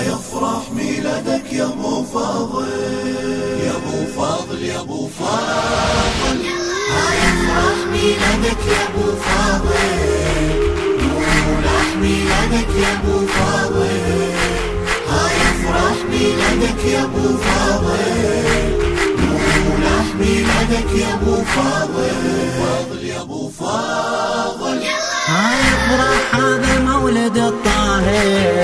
يفرح ميلادك يا أبو فاضل. يا أبو فاضل يا أبو فاضل. يفرح ميلادك يا أبو فاضل. نور ميلادك يا أبو فاضل. يفرح ميلادك يا أبو فاضل. نور ميلادك يا أبو فاضل. فاضل يا ابو فاضل يفرح هذا مولد الطاهر.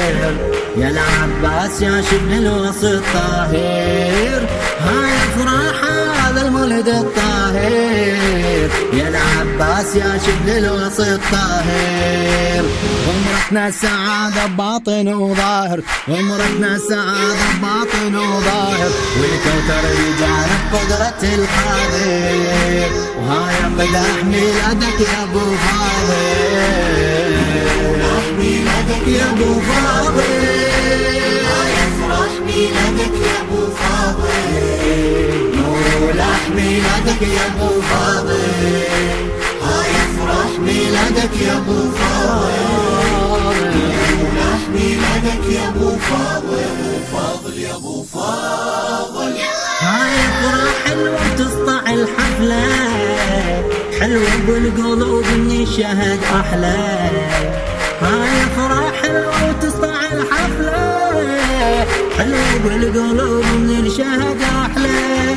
يا العباس يا شبل الوصي الطاهر هاي أفراح هذا المولد الطاهر يا العباس يا شبل الوصي الطاهر عمرتنا سعادة باطن وظاهر. عمرتنا سعادة باطن وظاهر. والكوثر يجعل بقدرة القادر وهاي مدح ميلادك يا أبو فاضل. ميلادك يا أبو فاضل. يفرح ميلادك يا أبو فاضل. ميلادك يا أبو فاضل. فاضل يا أبو فاضل. هاي فرح حلوة تسطع الحفلة. حلوة بالقلوب اني شهد أحلى. هاي فرح حلوة وتسطع الحفلة. حلوة بالقلوب من شهد أحلى.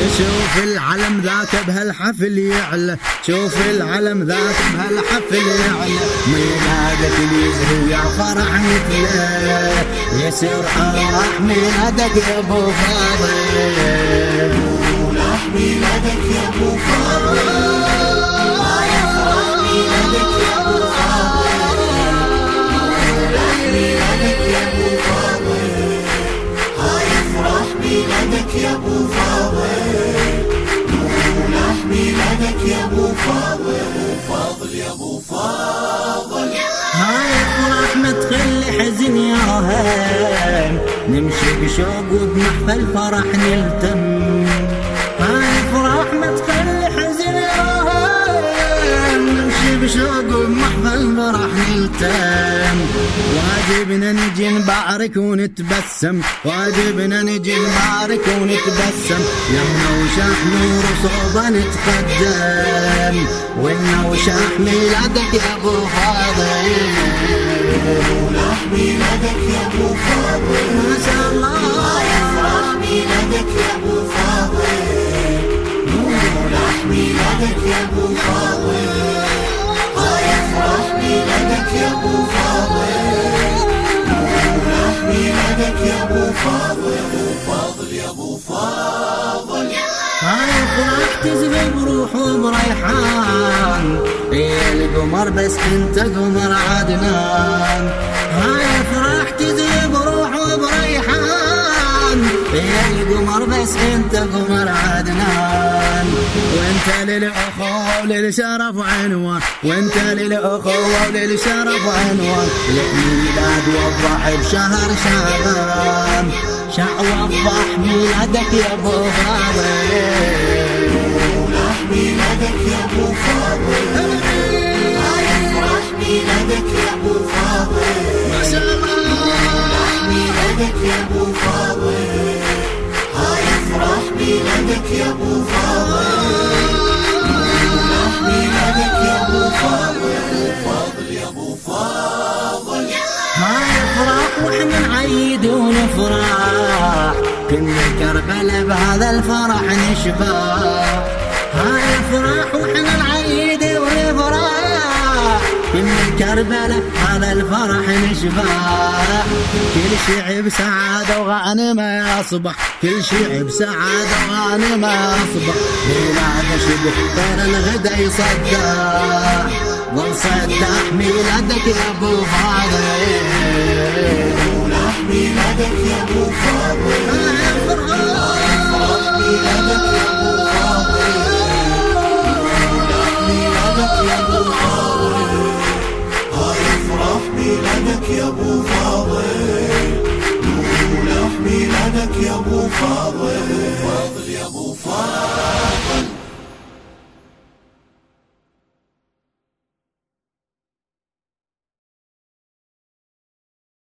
نشوف العلم ذاك بهالحفل يعلى شوف العلم ذاك بهالحفل يعلى. ميلادك يزهو يا فرح مثله يسر أرواح ميلادك يا أبو فاضل. ميلادك يا أبو فاضل. يا أبو فاضل. ميلادك يا أبو أبو فاضل. هاي فرح ما تخلي حزن يا هام نمشي بشوق وبمحفل فرح نلتم. هاي فرح ما تخلي حزن يا هام نمشي بشوق وبمحفل فرح نلتم. واجبنا نجي نبارك ونتبسم. واجبنا نجي نبارك ونتبسم. يمنا وشاح نور صوبة نتقدم. وإنا وشاح ميلادك يا ابو فاضل ميلادك يا أبو فاضل. ما يفرح ميلادك يا ابو فاضل نور ميلادك يا ابو فاضل يفرح ميلادك يا ابو فاضل نور ميلادك يا ابو فاضل تزهق بروح وبريحان يا القمر بس انت قمر عدنان. هاي فرح تزهق بروح وبريحان يا القمر بس انت قمر عدنان. وانت للاخوة وللشرف عنوان. وانت للاخوة وللشرف عنوان. لك ميلاد وضح بشهر شعبان. شع وضح ميلادك يا أبو فاضل كربلاء بهذا الفرح نشبح هاي افراح وإحنا نعيد ونفرح كنا كربلاء هذا الفرح نشبح كل شيء بسعادة وغانم يصبح. كل شيء بسعادة وغانم يصبح. ميلاد شبه غير الغدا يصدح ونصدح ميلادك يا أبو فاضل. ميلادك يا أبو فاضل. ميلادك يا ابو فاضل فاضل يا ابو فاضل